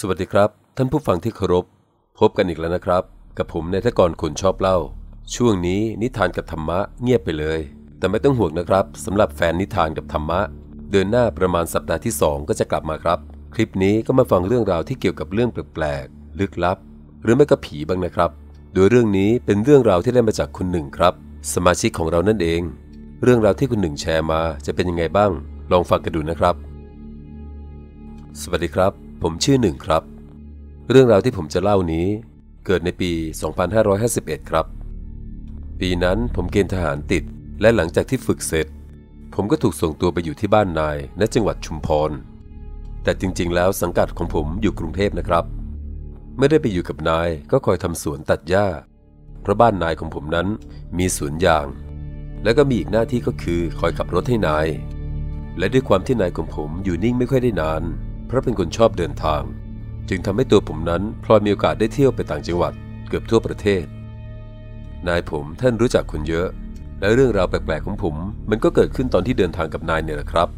สวัสดีครับ ท่านผู้ฟังที่เคารพ พบกันอีกแล้วนะครับ กับผมนายทกรคนชอบเล่า ช่วงนี้นิทานกับธรรมะเงียบไปเลย แต่ไม่ต้องห่วงนะครับสำหรับแฟนนิทานกับธรรมะ เดือนหน้าประมาณสัปดาห์ที่ 2 ก็จะกลับมาครับ คลิปนี้ก็มาฟังเรื่องราวที่เกี่ยวกับเรื่องแปลกๆลึกลับ หรือไม่ก็ผีบ้างนะครับ โดยเรื่องนี้เป็นเรื่องราวที่ได้มาจากคุณหนึ่งครับ สมาชิกของเรานั่นเอง เรื่องราวที่คุณหนึ่งแชร์มาจะเป็นยังไงบ้าง ลองฟังกันดูนะครับ สวัสดีครับ ผมชื่อหนึ่งครับ เรื่องราวที่ผมจะเล่านี้ เกิดในปี 2551 ครับ ปีนั้นผมเกณฑ์ทหารติด และหลังจากที่ฝึกเสร็จ ผมก็ถูกส่งตัวไปอยู่ที่บ้านนายณจังหวัดชุมพร แต่จริงๆ แล้วสังกัดของผมอยู่กรุงเทพนะครับ ไม่ได้ไปอยู่กับนายก็คอยทำสวนตัดหญ้า เพราะบ้านนายของผมนั้นมีสวนยาง และก็มีอีกหน้าที่ก็คือคอยขับรถให้นาย และด้วยความที่นายของผมอยู่นิ่งไม่ค่อยได้นาน เพราะเป็นคนชอบเดินทาง จึงทำให้ตัวผมนั้นพลอยมีโอกาสได้เที่ยวไปต่างจังหวัดเกือบทั่วประเทศ นายผมท่านรู้จักคนเยอะ และเรื่องราวแปลกๆของผม มันก็เกิดขึ้นตอนที่เดินทางกับนายเนี่ยแหละครับ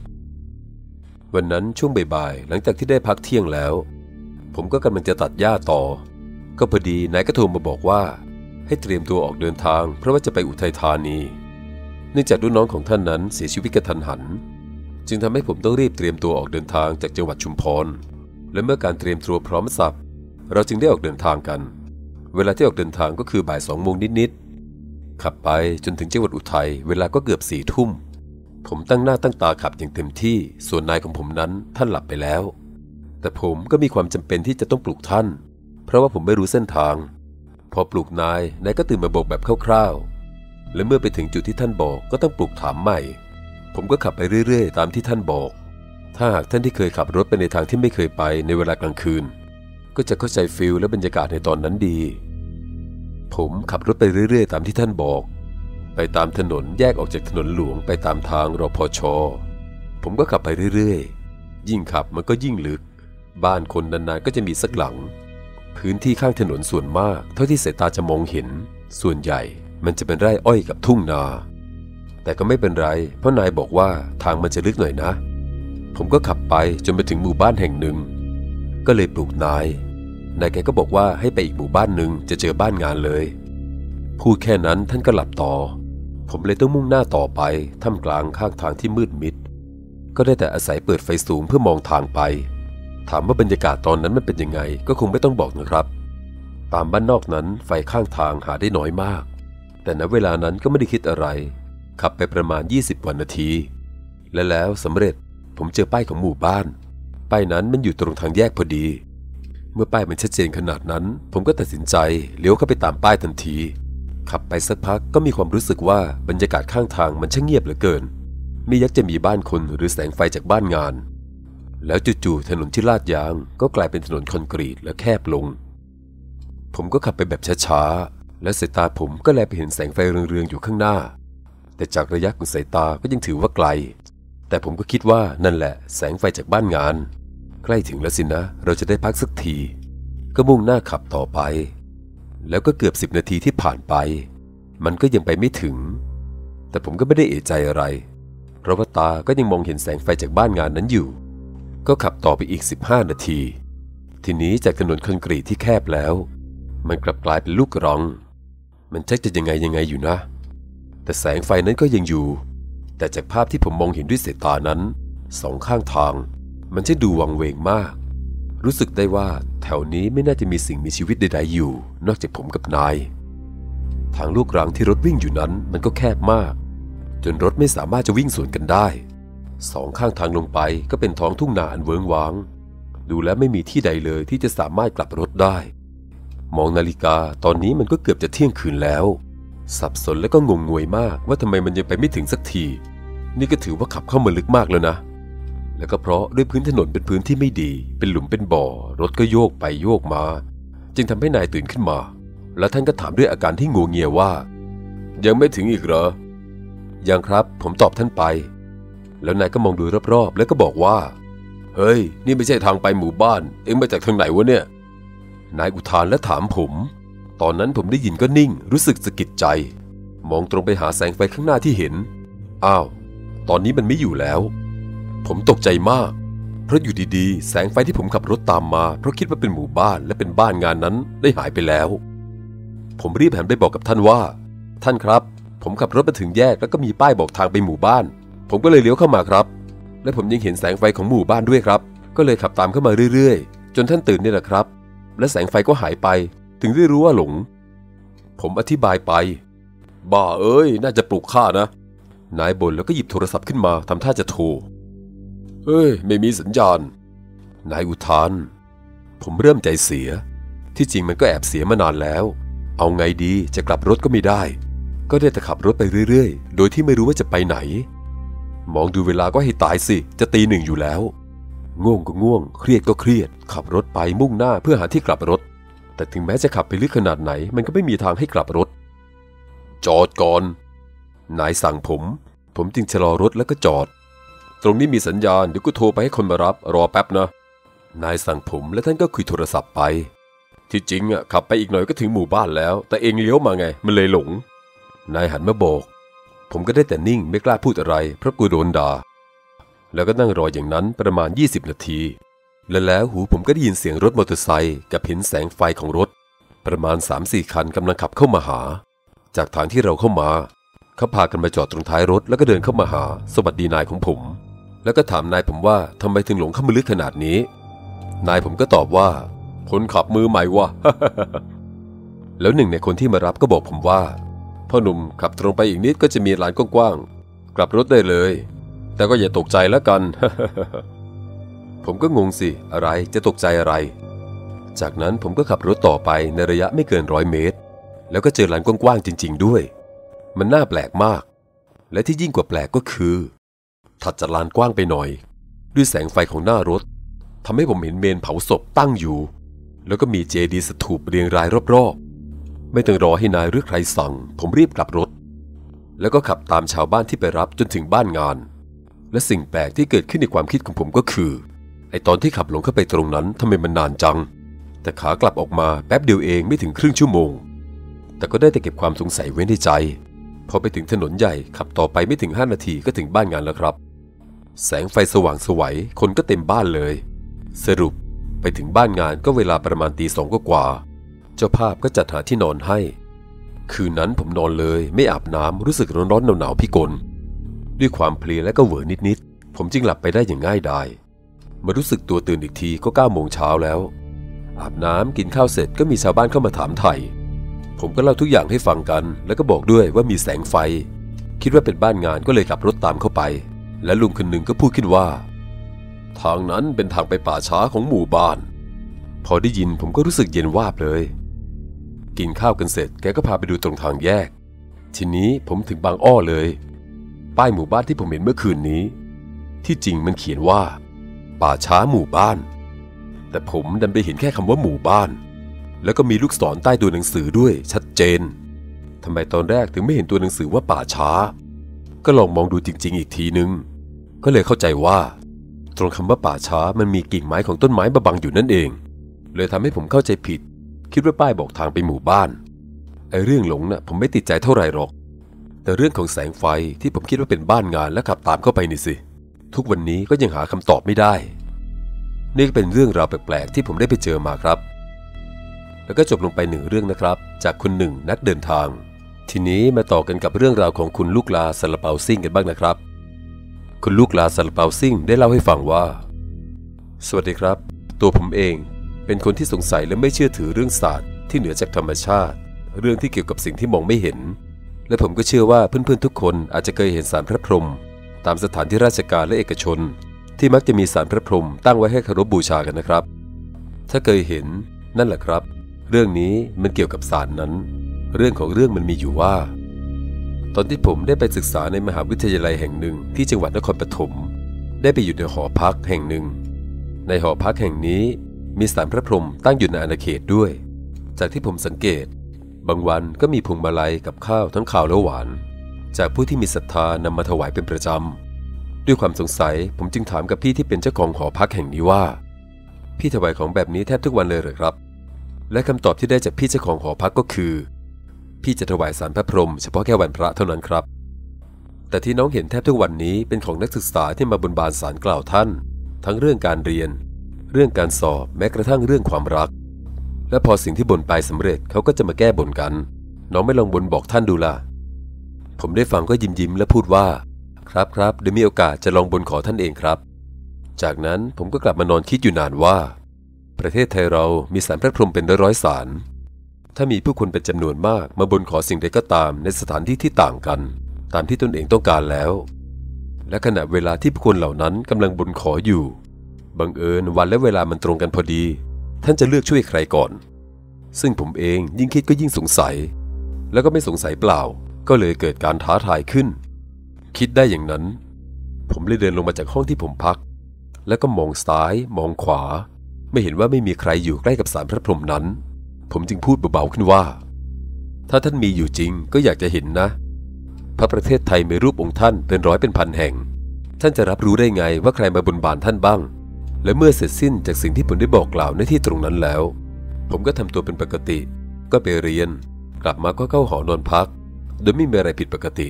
วันนั้นช่วงบ่ายๆหลังจากที่ได้พักเที่ยงแล้ว ผมก็กำลังจะตัดหญ้าต่อ ก็พอดีนายก็โทรมาบอกว่า ให้เตรียมตัวออกเดินทาง เพราะว่าจะไปอุทัยธานี เนื่องจากรุ่นน้องของท่านนั้นเสียชีวิตกระทันหัน จึงทำให้ผมต้องรีบเตรียมตัวออกเดินทางจากจังหวัดชุมพร และเมื่อการเตรียมตัวพร้อมสับ เราจึงได้ออกเดินทางกัน เวลาที่ออกเดินทางก็คือบ่ายสองโมงนิดๆ ขับไปจนถึงจังหวัดอุทัยเวลาก็เกือบสี่ทุ่ม ผมตั้งหน้าตั้งตาขับอย่างเต็มที่ ส่วนนายของผมนั้นท่านหลับไปแล้ว แต่ผมก็มีความจำเป็นที่จะต้องปลุกท่าน เพราะว่าผมไม่รู้เส้นทาง พอปลุกนายนายก็ตื่นมาบอกแบบคร่าวๆ และเมื่อไปถึงจุดที่ท่านบอกก็ต้องปลุกถามใหม่ ผมก็ขับไปเรื่อย ๆ ตามที่ท่านบอก ถ้าหากท่านที่เคยขับรถไปในทางที่ไม่เคยไปในเวลากลางคืน ก็จะเข้าใจฟิลและบรรยากาศในตอนนั้นดี ผมขับรถไปเรื่อย ๆ ตามที่ท่านบอก ไปตามถนนแยกออกจากถนนหลวงไปตามทางรพช ผมก็ขับไปเรื่อย ๆ ยิ่งขับมันก็ยิ่งลึก บ้านคนนาน ๆ ก็จะมีสักหลัง พื้นที่ข้างถนนส่วนมาก เท่าที่สายตาจะมองเห็น ส่วนใหญ่มันจะเป็นไร่อ้อยกับทุ่งนา แต่ก็ไม่เป็นไร เพราะนายบอกว่าทางมันจะลึกหน่อยนะ ผมก็ขับไปจนไปถึงหมู่บ้านแห่งหนึ่ง ก็เลยปลุกนาย นายแกก็บอกว่าให้ไปอีกหมู่บ้านหนึ่งจะเจอบ้านงานเลย พูดแค่นั้นท่านก็หลับต่อ ผมเลยต้องมุ่งหน้าต่อไปท่ามกลางข้างทางที่มืดมิด ก็ได้แต่อาศัยเปิดไฟสูงเพื่อมองทางไป ถามว่าบรรยากาศตอนนั้นมันเป็นยังไง ก็คงไม่ต้องบอกนะครับ ตามบ้านนอกนั้นไฟข้างทางหาได้น้อยมาก แต่ณเวลานั้นก็ไม่ได้คิดอะไร ขับไปประมาณ 20ว่านาที และแล้วสำเร็จผมเจอป้ายของหมู่บ้าน ป้ายนั้นมันอยู่ตรงทางแยกพอดี เมื่อป้ายมันชัดเจนขนาดนั้น ผมก็ตัดสินใจเลี้ยวเข้าไปตามป้ายทันที ขับไปสักพักก็มีความรู้สึกว่าบรรยากาศข้างทางมันช่างเงียบเหลือเกิน ไม่ยักจะมีบ้านคนหรือแสงไฟจากบ้านงาน แล้วจู่ๆถนนที่ลาดยาง ก็กลายเป็นถนนคอนกรีตและแคบลง ผมก็ขับไปแบบช้าๆและสายตาผมก็แลไปเห็นแสงไฟเรืองๆอยู่ข้างหน้า แต่จากระยะของสายตาก็ยังถือว่าไกล แต่ผมก็คิดว่านั่นแหละแสงไฟจากบ้านงาน ใกล้ถึงแล้วสินะ เราจะได้พักสักที ก็มุ่งหน้าขับต่อไป แล้วก็เกือบสิบนาทีที่ผ่านไป มันก็ยังไปไม่ถึง แต่ผมก็ไม่ได้เอะใจอะไร เพราะว่าตาก็ยังมองเห็นแสงไฟจากบ้านงานนั้นอยู่ ก็ขับต่อไปอีก 15 นาที ทีนี้จากถนนคอนกรีตที่แคบแล้ว มันกลับกลายเป็นลูกรังมันชักจะยังไงยังไงอยู่นะ แต่แสงไฟนั้นก็ยังอยู่ แต่จากภาพที่ผมมองเห็นด้วยสายตานั้น สองข้างทาง มันช่างดูวังเวงมาก รู้สึกได้ว่าแถวนี้ไม่น่าจะมีสิ่งมีชีวิตใดๆอยู่ นอกจากผมกับนาย ทางลูกรังที่รถวิ่งอยู่นั้นมันก็แคบมาก จนรถไม่สามารถจะวิ่งสวนกันได้ สองข้างทางลงไปก็เป็นท้องทุ่งนาอันเวิงว้าง ดูแล้วไม่มีที่ใดเลยที่จะสามารถกลับรถได้ มองนาฬิกาตอนนี้มันก็เกือบจะเที่ยงคืนแล้ว สับสนและก็งงงวยมากว่าทำไมมันยังไปไม่ถึงสักที นี่ก็ถือว่าขับเข้ามาลึกมากแล้วนะ แล้วก็เพราะด้วยพื้นถนนเป็นพื้นที่ไม่ดี เป็นหลุมเป็นบ่อ รถก็โยกไปโยกมา จึงทำให้นายตื่นขึ้นมา แล้วท่านก็ถามด้วยอาการที่งัวเงียว่า ยังไม่ถึงอีกเหรอ ยังครับ ผมตอบท่านไป แล้วนายก็มองดูรอบๆ แล้วก็บอกว่า เฮ้ย นี่ไม่ใช่ทางไปหมู่บ้าน เอ็งมาจากทางไหนวะเนี่ย นายอุทานและถามผม ตอนนั้นผมได้ยินก็นิ่ง รู้สึกสะกิดใจ มองตรงไปหาแสงไฟข้างหน้าที่เห็น อ้าว ตอนนี้มันไม่อยู่แล้ว ผมตกใจมาก เพราะอยู่ดีๆ แสงไฟที่ผมขับรถตามมา เพราะคิดว่าเป็นหมู่บ้านและเป็นบ้านงานนั้นได้หายไปแล้ว ผมรีบหันไปบอกกับท่านว่า ท่านครับ ผมขับรถมาถึงแยกแล้วก็มีป้ายบอกทางไปหมู่บ้าน ผมก็เลยเลี้ยวเข้ามาครับ และผมยังเห็นแสงไฟของหมู่บ้านด้วยครับ ก็เลยขับตามเข้ามาเรื่อยๆ จนท่านตื่นนี่แหละครับ และแสงไฟก็หายไป ถึงได้รู้ว่าหลง ผมอธิบายไป บ้าเอ้ย น่าจะปลุกข้านะ นายบ่นแล้วก็หยิบโทรศัพท์ขึ้นมาทำท่าจะโทรเฮ้ย ไม่มีสัญญาณ นายอุทาน ผมเริ่มใจเสีย ที่จริงมันก็แอบเสียมานานแล้ว เอาไงดีจะกลับรถก็ไม่ได้ ก็ได้แต่ขับรถไปเรื่อยๆ โดยที่ไม่รู้ว่าจะไปไหน มองดูเวลาก็ให้ตายสิ จะตีหนึ่งอยู่แล้ว ง่วงก็ง่วง เครียดก็เครียด ขับรถไปมุ่งหน้าเพื่อหาที่กลับรถ แต่ถึงแม้จะขับไปลึกขนาดไหน มันก็ไม่มีทางให้กลับรถ จอดก่อน นายสั่งผม ผมจึงชะลอรถแล้วก็จอด ตรงนี้มีสัญญาณเดี๋ยวก็โทรไปให้คนมารับ รอแป๊บนะ นายสั่งผมและท่านก็คุยโทรศัพท์ไป ที่จริงอะขับไปอีกหน่อยก็ถึงหมู่บ้านแล้ว แต่เองเลี้ยวมาไง มันเลยหลง นายหันมาบอกผมก็ได้แต่นิ่งไม่กล้าพูดอะไร เพราะกลัวโดนด่าแล้วก็นั่งรออย่างนั้นประมาณ 20 นาที และแล้วหูผมก็ได้ยินเสียงรถมอเตอร์ไซค์กับเห็นแสงไฟของรถ ประมาณ 3-4 คันกำลังขับเข้ามาหา จากทางที่เราเข้ามาเขาพากันมาจอดตรงท้ายรถแล้วก็เดินเข้ามาหา สวัสดีนายของผม แล้วก็ถามนายผมว่าทำไมถึงหลงเข้ามาลึกขนาดนี้ นายผมก็ตอบว่าคนขับมือใหม่วะแล้วหนึ่งในคนที่มารับก็บอกผมว่าพ่อหนุ่มขับตรงไปอีกนิดก็จะมีลานกว้างๆกลับรถได้เลย แต่ก็อย่าตกใจแล้วกัน ผมก็งงสิ อะไรจะตกใจอะไร จากนั้นผมก็ขับรถต่อไปในระยะไม่เกินร้อยเมตร แล้วก็เจอลานกว้างๆจริง ๆ ด้วย มันน่าแปลกมาก และที่ยิ่งกว่าแปลกก็คือ ถัดจากลานกว้างไปหน่อย ด้วยแสงไฟของหน้ารถทำให้ผมเห็นเมนเผาศพตั้งอยู่ แล้วก็มีเจดีย์สถูปเรียงรายรอบๆ ไม่ต้องรอให้นายหรือใครสั่ง ผมรีบกลับรถ แล้วก็ขับตามชาวบ้านที่ไปรับจนถึงบ้านงานและสิ่งแปลกที่เกิดขึ้นในความคิดของผมก็คือ ไอตอนที่ขับหลงเข้าไปตรงนั้นทำไมมันนานจัง แต่ขากลับออกมาแป๊บเดียวเองไม่ถึงครึ่งชั่วโมง แต่ก็ได้แต่เก็บความสงสัยไว้ในใจ พอไปถึงถนนใหญ่ขับต่อไปไม่ถึง 5 นาทีก็ถึงบ้านงานแล้วครับ แสงไฟสว่างสวัยคนก็เต็มบ้านเลย สรุปไปถึงบ้านงานก็เวลาประมาณตีสองก็กว่า เจ้าภาพก็จัดหาที่นอนให้ คืนนั้นผมนอนเลยไม่อาบน้ำรู้สึกร้อนๆหนาวๆพิกล ด้วยความเพลียและก็เหวอนิดๆผมจึงหลับไปได้อย่างง่ายดาย มารู้สึกตัวตื่นอีกทีก็9ก้าโมงเช้าแล้ว อาบน้ำกินข้าวเสร็จก็มีชาวบ้านเข้ามาถามไถ่ผมก็เล่าทุกอย่างให้ฟังกัน แล้วก็บอกด้วยว่ามีแสงไฟ คิดว่าเป็นบ้านงานก็เลยขับรถตามเข้าไป และลุงคนหนึ่งก็พูดขึ้นว่า ทางนั้นเป็นทางไปป่าช้าของหมู่บ้าน พอได้ยินผมก็รู้สึกเย็นวาบเลย กินข้าวกันเสร็จแกก็พาไปดูตรงทางแยก ทีนี้ผมถึงบางอ้อเลย ป้ายหมู่บ้านที่ผมเห็นเมื่อคืนนี้ ที่จริงมันเขียนว่า ป่าช้าหมู่บ้าน แต่ผมดันไปเห็นแค่คำว่าหมู่บ้าน แล้วก็มีลูกศรใต้ตัวหนังสือด้วยชัดเจนทำไมตอนแรกถึงไม่เห็นตัวหนังสือว่าป่าช้า ก็ลองมองดูจริง ๆ อีกทีนึง ก็เลยเข้าใจว่า ตรงคำว่าป่าช้ามันมีกิ่งไม้ของต้นไม้มาบังอยู่นั่นเอง เลยทำให้ผมเข้าใจผิด คิดว่าป้ายบอกทางไปหมู่บ้านไอ้เรื่องหลงนะ่ะผมไม่ติดใจเท่าไหร่หรอก แต่เรื่องของแสงไฟที่ผมคิดว่าเป็นบ้านงานและขับตามเข้าไปนี่สิ ทุกวันนี้ก็ยังหาคำตอบไม่ได้ นี่ก็เป็นเรื่องราวแปลกๆที่ผมได้ไปเจอมาครับ แล้วก็จบลงไปหนึ่งเรื่องนะครับ จากคุณหนึ่งนักเดินทาง ทีนี้มาต่อกันกับเรื่องราวของคุณลูกลาซาลาเปาซิ่งกันบ้างนะครับ คุณลูกลาซาลาเปาซิ่งได้เล่าให้ฟังว่า สวัสดีครับ ตัวผมเองเป็นคนที่สงสัยและไม่เชื่อถือเรื่องศาสตร์ที่เหนือจากธรรมชาติ เรื่องที่เกี่ยวกับสิ่งที่มองไม่เห็น และผมก็เชื่อว่าเพื่อนๆทุกคนอาจจะเคยเห็นสารพระพรหม ตามสถานที่ราชการและเอกชน ที่มักจะมีสารพระพรหมตั้งไว้ให้คารพบบูชากันนะครับ ถ้าเคยเห็นนั่นแหละครับ เรื่องนี้มันเกี่ยวกับสารนั้น เรื่องของเรื่องมันมีอยู่ว่า ตอนที่ผมได้ไปศึกษาในมหาวิทยาลัยแห่งหนึ่งที่จังหวัดนครปฐมได้ไปอยู่ในหอพักแห่งหนึ่ง ในหอพักแห่งนี้มีสารพระพรหมตั้งอยู่ในอาณาเขตด้วย จากที่ผมสังเกต บางวันก็มีพวงมาลัยกับข้าวทั้งข้าวและหวาน จากผู้ที่มีศรัทธานำมาถวายเป็นประจำ ด้วยความสงสัยผมจึงถามกับพี่ที่เป็นเจ้าของหอพักแห่งนี้ว่า พี่ถวายของแบบนี้แทบทุกวันเลยหรือครับ และคำตอบที่ได้จากพี่เจ้าของหอพักก็คือ พี่จะถวายสารพระพรหมเฉพาะแค่วันพระเท่านั้นครับ แต่ที่น้องเห็นแทบทุกวันนี้เป็นของนักศึกษาที่มาบนบานสารกล่าวท่าน ทั้งเรื่องการเรียน เรื่องการสอบแม้กระทั่งเรื่องความรัก และพอสิ่งที่บ่นไปสำเร็จเขาก็จะมาแก้บ่นกัน น้องไม่ลองบ่นบอกท่านดูล่ะ ผมได้ฟังก็ยิ้มยิ้มและพูดว่า ครับครับเดี๋ยวมีโอกาสจะลองบนขอท่านเองครับ จากนั้นผมก็กลับมานอนคิดอยู่นานว่า ประเทศไทยเรามีสารพระพรหมเป็นร้อยๆสาร ถ้ามีผู้คนเป็นจำนวนมากมาบนขอสิ่งใดก็ตามในสถานที่ที่ต่างกัน ตามที่ตนเองต้องการแล้ว และขณะเวลาที่ผู้คนเหล่านั้นกำลังบนขออยู่บังเอิญวันและเวลามันตรงกันพอดี ท่านจะเลือกช่วยใครก่อน ซึ่งผมเองยิ่งคิดก็ยิ่งสงสัย แล้วก็ไม่สงสัยเปล่า ก็เลยเกิดการท้าทายขึ้น คิดได้อย่างนั้น ผมเลยเดินลงมาจากห้องที่ผมพัก แล้วก็มองซ้าย มองขวา ไม่เห็นว่าไม่มีใครอยู่ใกล้กับสารพระพรหมนั้น ผมจึงพูดเบาๆขึ้นว่า ถ้าท่านมีอยู่จริงก็อยากจะเห็นนะ พระประเทศไทยมีรูปองค์ท่านเป็นร้อยเป็นพันแห่ง ท่านจะรับรู้ได้ไงว่าใครมาบนบานท่านบ้าง และเมื่อเสร็จสิ้นจากสิ่งที่ผมได้บอกกล่าวในที่ตรงนั้นแล้ว ผมก็ทำตัวเป็นปกติ ก็ไปเรียน กลับมาก็เข้าหอนอนพัก โดยไม่มีอะไรผิดปกติ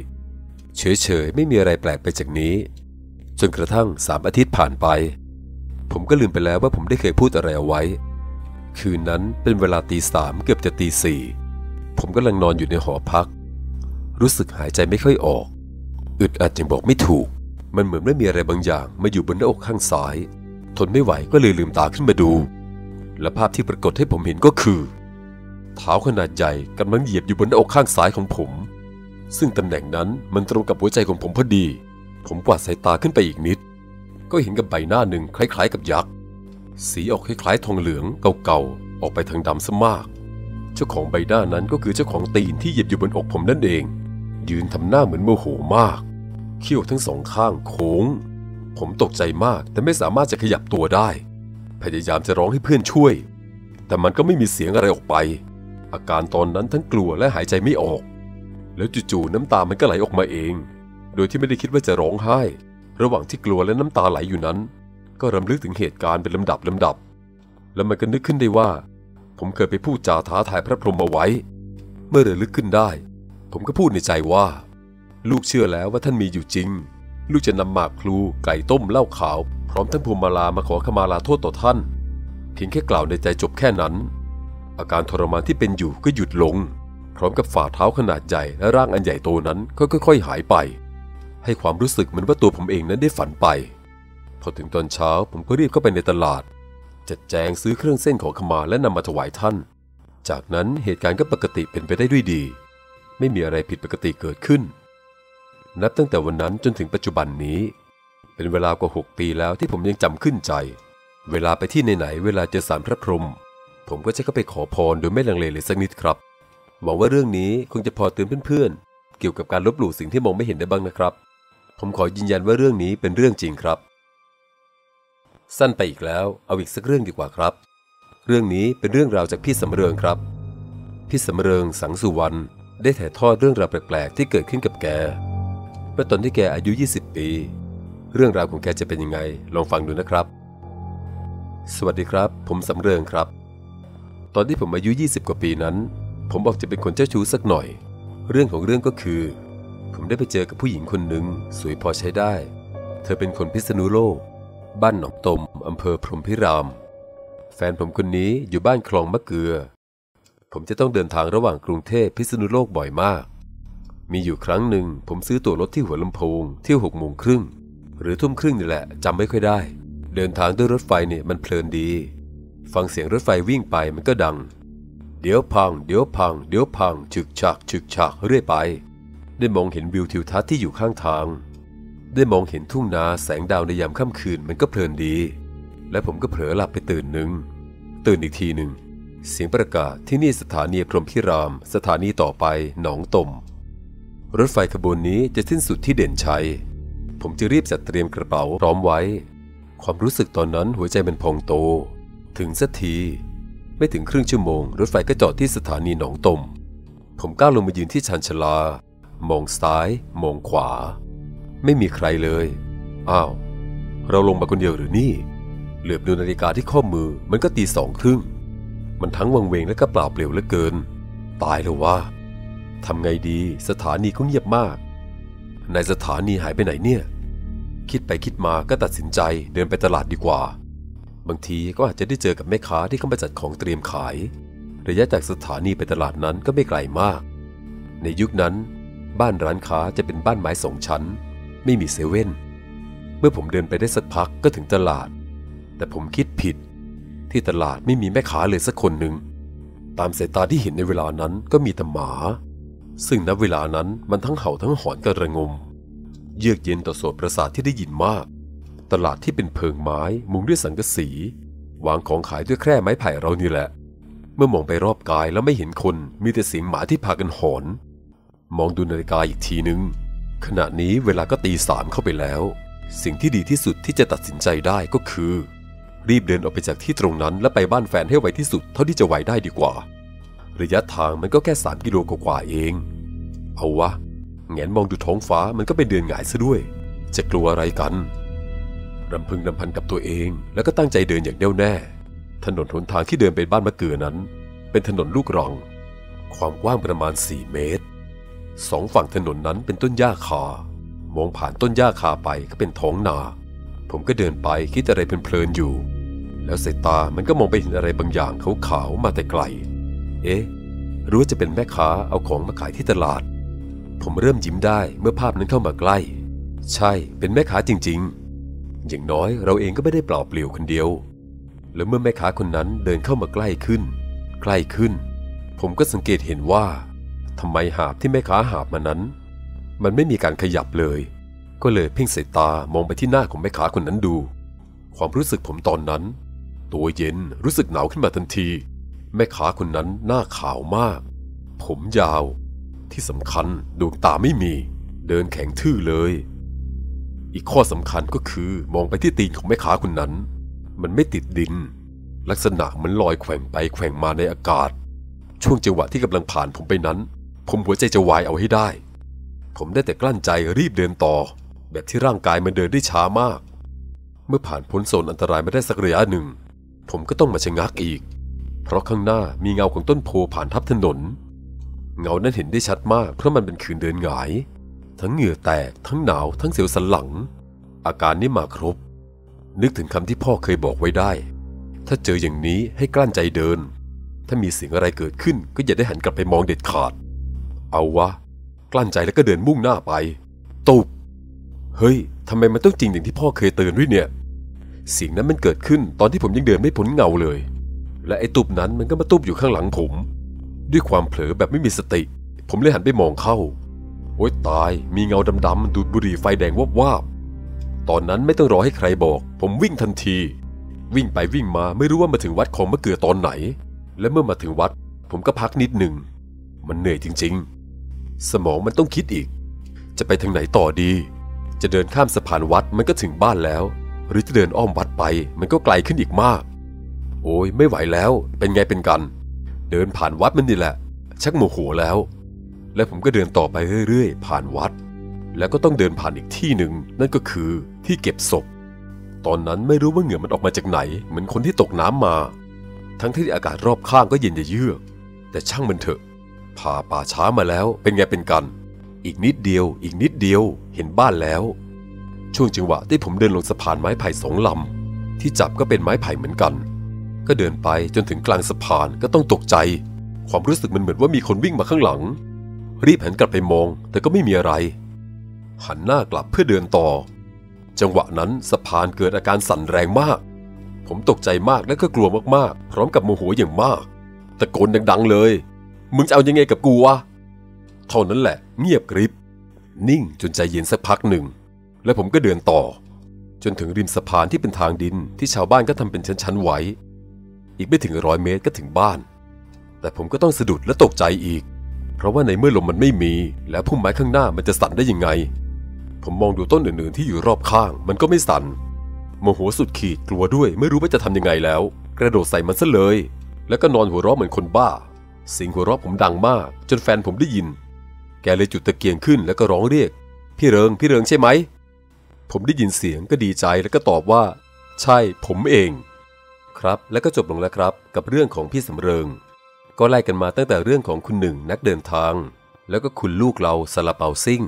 เฉยๆ ไม่มีอะไรแปลกไปจากนี้ จนกระทั่งสามอาทิตย์ผ่านไป ผมก็ลืมไปแล้วว่าผมได้เคยพูดอะไรเอาไว้ คืนนั้นเป็นเวลาตีสามเกือบจะตีสี่ผมกำลังนอนอยู่ในหอพัก รู้สึกหายใจไม่ค่อยออก อึดอัดยังบอกไม่ถูก มันเหมือนไม่มีอะไรบางอย่างมาอยู่บนหน้าอกข้างซ้าย ทนไม่ไหวก็เลยลืมตาขึ้นมาดู และภาพที่ปรากฏให้ผมเห็นก็คือเท้าขนาดใหญ่กำลังเหยียบอยู่บนหน้าอกข้างซ้ายของผม ซึ่งตำแหน่งนั้นมันตรงกับหัวใจของผมพอดี ผมกวาดสายตาขึ้นไปอีกนิด ก็เห็นกับใบหน้าหนึ่งคล้ายๆกับยักษ์ สีออกคล้ายๆทองเหลืองเก่าๆ ออกไปทางดำซะมาก เจ้าของใบหน้านั้นก็คือเจ้าของตีนที่เหยียบอยู่บนอกผมนั่นเอง ยืนทำหน้าเหมือนโมโหมาก เขี้ยวทั้งสองข้างโค้ง ผมตกใจมากแต่ไม่สามารถจะขยับตัวได้ พยายามจะร้องให้เพื่อนช่วย แต่มันก็ไม่มีเสียงอะไรออกไป อาการตอนนั้นทั้งกลัวและหายใจไม่ออก แล้วจู่ๆน้ำตามันก็ไหลออกมาเอง โดยที่ไม่ได้คิดว่าจะร้องไห้ ระหว่างที่กลัวและน้ำตาไหลอยู่นั้น ก็รำลึกถึงเหตุการณ์เป็นลำดับลำดับ แล้วมันก็นึกขึ้นได้ว่า ผมเคยไปพูดจาท้าทายพระพรหมเอาไว้ เมื่อระลึกขึ้นได้ ผมก็พูดในใจว่า ลูกเชื่อแล้วว่าท่านมีอยู่จริง ลูกจะนำหมากพลูไก่ต้มเหล้าขาว พร้อมทั้งพวงมาลามาขอขมาลาโทษต่อท่าน เพียงแค่กล่าวในใจจบแค่นั้น อาการทรมานที่เป็นอยู่ก็หยุดลง พร้อมกับฝ่าเท้าขนาดใหญ่และร่างอันใหญ่โตนั้นก็ค่อยๆหายไป ให้ความรู้สึกเหมือนว่าตัวผมเองนั้นได้ฝันไป พอถึงตอนเช้าผมก็รีบเข้าไปในตลาด จัดแจงซื้อเครื่องเส้นของขมาและนำมาถวายท่าน จากนั้นเหตุการณ์ก็ปกติเป็นไปได้ด้วยดี ไม่มีอะไรผิดปกติเกิดขึ้น นับตั้งแต่วันนั้นจนถึงปัจจุบันนี้ เป็นเวลากว่า 6 ปีแล้วที่ผมยังจำขึ้นใจ เวลาไปที่ไหนๆเวลาเจอสารพระพรหมผมก็จะเข้าไปขอพรโดยไม่ลังเลเลยสักนิดครับ หวังว่าเรื่องนี้คงจะพอเตือนเพื่อนๆ เกี่ยวกับการลบหลู่สิ่งที่มองไม่เห็นได้บ้างนะครับ ผมขอยืนยันว่าเรื่องนี้เป็นเรื่องจริงครับ สั้นไปอีกแล้ว เอาอีกสักเรื่องดีกว่าครับ เรื่องนี้เป็นเรื่องราวจากพี่สำเริงครับ พี่สำเริงสังสุวรรณได้ถ่ายทอดเรื่องราวแปลกๆ ที่เกิดขึ้นกับแกเมื่อตอนที่แกอายุ 20 ปี เรื่องราวของแกจะเป็นยังไง ลองฟังดูนะครับ สวัสดีครับ ผมสำเริงครับ ตอนที่ผมอายุ 20 กว่าปีนั้น ผมบอกจะเป็นคนเจ้าชู้สักหน่อย เรื่องของเรื่องก็คือ ผมได้ไปเจอกับผู้หญิงคนหนึ่งสวยพอใช้ได้ เธอเป็นคนพิษณุโลก บ้านหนองตมอำเภอพรหมพิราม แฟนผมคนนี้อยู่บ้านคลองมะเกลือ ผมจะต้องเดินทางระหว่างกรุงเทพพิษณุโลกบ่อยมาก มีอยู่ครั้งหนึ่งผมซื้อตั๋วรถที่หัวลำโพงเที่ยวหกโมงครึ่งหรือทุ่มครึ่งนี่แหละจำไม่ค่อยได้ เดินทางด้วยรถไฟเนี่ยมันเพลินดี ฟังเสียงรถไฟวิ่งไปมันก็ดัง เดี๋ยวพัง เดี๋ยวพัง เดี๋ยวพังฉึกฉักฉึกฉักเรื่อยไป ได้มองเห็นวิวทิวทัศน์ที่อยู่ข้างทาง ได้มองเห็นทุ่งนาแสงดาวในยามค่ำคืนมันก็เพลินดี และผมก็เผลอหลับไปตื่นหนึ่ง ตื่นอีกทีหนึ่ง เสียงประกาศที่นี่สถานีพรมพิราม สถานีต่อไปหนองตม รถไฟขบวนนี้จะสิ้นสุดที่เด่นชัย ผมจะรีบจัดเตรียมกระเป๋าพร้อมไว้ ความรู้สึกตอนนั้นหัวใจมันพองโต ถึงสักที ไม่ถึงครึ่งชั่วโมง รถไฟก็จอดที่สถานีหนองตม ผมก้าวลงมายืนที่ชานชาลา มองซ้าย มองขวา ไม่มีใครเลย อ้าว เราลงมาคนเดียวหรือนี่ เหลือบดูนาฬิกาที่ข้อมือมันก็ตีสองครึ่ง มันทั้งวังเวงและก็เปล่าเปลี่ยวเหลือเกิน ตายแล้วว่าทำไงดีสถานีก็เงียบมาก ในสถานีหายไปไหนเนี่ย คิดไปคิดมาก็ตัดสินใจเดินไปตลาดดีกว่า บางทีก็อาจจะได้เจอกับแม่ค้าที่เข้ามาจัดของเตรียมขาย ระยะจากสถานีไปตลาดนั้นก็ไม่ไกลมาก ในยุคนั้น บ้านร้านค้าจะเป็นบ้านไม้สองชั้น ไม่มีเซเว่น เมื่อผมเดินไปได้สักพักก็ถึงตลาด แต่ผมคิดผิด ที่ตลาดไม่มีแม่ค้าเลยสักคนหนึ่ง ตามสายตาที่เห็นในเวลานั้นก็มีแต่หมา ซึ่งณเวลานั้นมันทั้งเห่าทั้งหอนกระงม เยือกเย็นต่อโสตประสาทที่ได้ยินมาก ตลาดที่เป็นเพิงไม้มุงด้วยสังกะสีวางของขายด้วยแคร่ไม้ไผ่เรานี่แหละ เมื่อมองไปรอบกายแล้วไม่เห็นคนมีแต่เสียงหมาที่พากันหอน มองดูนาฬิกาอีกทีนึง ขณะนี้เวลาก็ตีสามเข้าไปแล้ว สิ่งที่ดีที่สุดที่จะตัดสินใจได้ก็คือ รีบเดินออกไปจากที่ตรงนั้น และไปบ้านแฟนให้ไวที่สุดเท่าที่จะไวได้ดีกว่า ระยะทางมันก็แค่สามกิโลกว่าเอง เอาวะแงนมองดูท้องฟ้ามันก็เป็นเดือนหงายซะด้วย จะกลัวอะไรกัน รำพึงรำพันกับตัวเอง แล้วก็ตั้งใจเดินอย่างแน่วแน่ ถนนหนทางที่เดินไปบ้านมะเกือนั้น เป็นถนนลูกรังความกว้างประมาณ 4 เมตร สองฝั่งถนนนั้นเป็นต้นหญ้าคามองผ่านต้นหญ้าคาไปก็เป็นท้องนา ผมก็เดินไปคิดอะไรเพลินๆอยู่ แล้วสายตามันก็มองไปเห็นอะไรบางอย่างขาวๆมาแต่ไกล เอ๊ะรู้ว่าจะเป็นแม่ค้าเอาของมาขายที่ตลาด ผมเริ่มยิ้มได้เมื่อภาพนั้นเข้ามาใกล้ ใช่เป็นแม่ค้าจริง ๆ อย่างน้อยเราเองก็ไม่ได้เปล่าเปลี่ยวคนเดียว แล้วเมื่อแม่ค้าคนนั้นเดินเข้ามาใกล้ขึ้น ใกล้ขึ้น ผมก็สังเกตเห็นว่าทำไมหาบที่แม่ค้าหาบมานั้น มันไม่มีการขยับเลย ก็เลยเพ่งสายตามองไปที่หน้าของแม่ค้าคนนั้นดู ความรู้สึกผมตอนนั้น ตัวเย็นรู้สึกหนาวขึ้นมาทันที แม่ค้าคนนั้นหน้าขาวมาก ผมยาว ที่สำคัญดวงตาไม่มี เดินแข็งทื่อเลย อีกข้อสำคัญก็คือมองไปที่ตีนของแม่ค้าคนนั้น มันไม่ติดดิน ลักษณะเหมือนลอยแขว่งไปแขว่งมาในอากาศ ช่วงจังหวะที่กำลังผ่านผมไปนั้น ผมหัวใจจะวายเอาให้ได้ ผมได้แต่กลั้นใจรีบเดินต่อ แบบที่ร่างกายมันเดินได้ช้ามาก เมื่อผ่านพ้นโซนอันตรายมาได้สักระยะหนึ่ง ผมก็ต้องมาชะงักอีก เพราะข้างหน้ามีเงาของต้นโพผ่านทับถนน เงานั้นเห็นได้ชัดมากเพราะมันเป็นคืนเดินหงาย ทั้งเหงื่อแตก ทั้งหนาว ทั้งเสียวสันหลัง อาการนี้มาครบ นึกถึงคำที่พ่อเคยบอกไว้ได้ ถ้าเจออย่างนี้ให้กลั้นใจเดิน ถ้ามีเสียงอะไรเกิดขึ้นก็อย่าได้หันกลับไปมองเด็ดขาด เอาวะ กลั้นใจแล้วก็เดินมุ่งหน้าไป ตุบเฮ้ยทำไมมันต้องจริงอย่างที่พ่อเคยเตือนด้วยเนี่ยเสียงนั้นมันเกิดขึ้นตอนที่ผมยังเดินไม่พ้นเงาเลย และไอ้ตุบนั้นมันก็มาตุบอยู่ข้างหลังผม ด้วยความเผลอแบบไม่มีสติ ผมเลยหันไปมองเข้า อ๊ยตายมีเงาดำๆดูดบุหรี่ไฟแดงวบวาบๆตอนนั้นไม่ต้องรอให้ใครบอก ผมวิ่งทันที วิ่งไปวิ่งมาไม่รู้ว่ามาถึงวัดของมะเกือตอนไหน และเมื่อมาถึงวัด ผมก็พักนิดหนึ่ง มันเหนื่อยจริง ๆ สมองมันต้องคิดอีก จะไปทางไหนต่อดี จะเดินข้ามสะพานวัดมันก็ถึงบ้านแล้ว หรือจะเดินอ้อมวัดไปมันก็ไกลขึ้นอีกมาก โอ้ยไม่ไหวแล้ว เป็นไงเป็นกัน เดินผ่านวัดมันนี่แหละ ชักโมโหแล้ว และผมก็เดินต่อไปเรื่อยๆ ผ่านวัด แล้วก็ต้องเดินผ่านอีกที่หนึ่งนั่นก็คือที่เก็บศพ ตอนนั้นไม่รู้ว่าเหงื่อมันออกมาจากไหน เหมือนคนที่ตกน้ำมา ทั้งที่อากาศรอบข้างก็เย็นเยือก แต่ช่างมันเถอะผ่าป่าช้ามาแล้วเป็นไงเป็นกัน อีกนิดเดียว อีกนิดเดียวเห็นบ้านแล้ว ช่วงจังหวะที่ผมเดินลงสะพานไม้ไผ่สองลำ ที่จับก็เป็นไม้ไผ่เหมือนกัน ก็เดินไปจนถึงกลางสะพานก็ต้องตกใจ ความรู้สึกมันเหมือนว่ามีคนวิ่งมาข้างหลัง รีบหันกลับไปมองแต่ก็ไม่มีอะไร หันหน้ากลับเพื่อเดินต่อ จังหวะนั้นสะพานเกิดอาการสั่นแรงมาก ผมตกใจมากและก็กลัวมากๆ พร้อมกับโมโหอย่างมากตะโกนดัง ๆ เลย มึงจะเอายังไงกับกูวะเท่านั้นแหละ เงียบกริบ นิ่งจนใจเย็นสักพักหนึ่ง และผมก็เดินต่อ จนถึงริมสะพานที่เป็นทางดินที่ชาวบ้านก็ทำเป็นชั้นๆไว้ อีกไม่ถึงร้อยเมตรก็ถึงบ้าน แต่ผมก็ต้องสะดุดและตกใจอีก เพราะว่าในเมื่อลมมันไม่มี แล้วพุ่มไม้ข้างหน้ามันจะสั่นได้ยังไง ผมมองดูต้นอื่นๆที่อยู่รอบข้าง มันก็ไม่สั่นโมโหสุดขีดกลัวด้วยไม่รู้ว่าจะทำยังไงแล้ว กระโดดใส่มันซะเลย แล้วก็นอนหัวเราะเหมือนคนบ้า เสียงหัวเราะผมดังมาก จนแฟนผมได้ยิน แกเลยจุดตะเกียงขึ้นแล้วก็ร้องเรียก พี่เริงพี่เริงใช่ไหมผมได้ยินเสียงก็ดีใจแล้วก็ตอบว่า ใช่ผมเอง ครับแล้วก็จบลงแล้วครับ กับเรื่องของพี่สำเริง ก็ไล่กันมาตั้งแต่เรื่องของคุณหนึ่งนักเดินทาง แล้วก็คุณลูกเราซาลาเปาซิ่ง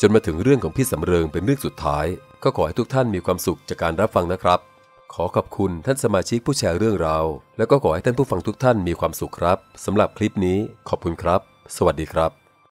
จนมาถึงเรื่องของพี่สำเริงเป็นเรื่องสุดท้าย ก็ขอให้ทุกท่านมีความสุขจากการรับฟังนะครับ ขอขอบคุณท่านสมาชิกผู้แชร์เรื่องราวแล้วก็ขอให้ท่านผู้ฟังทุกท่านมีความสุขครับสำหรับคลิปนี้ขอบคุณครับ สวัสดีครับ